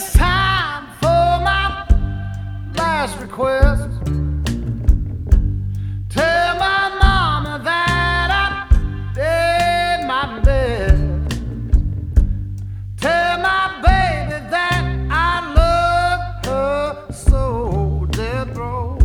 it's time for my last request. Tell my mama that I did my best. Tell my baby that I love her so dead broke.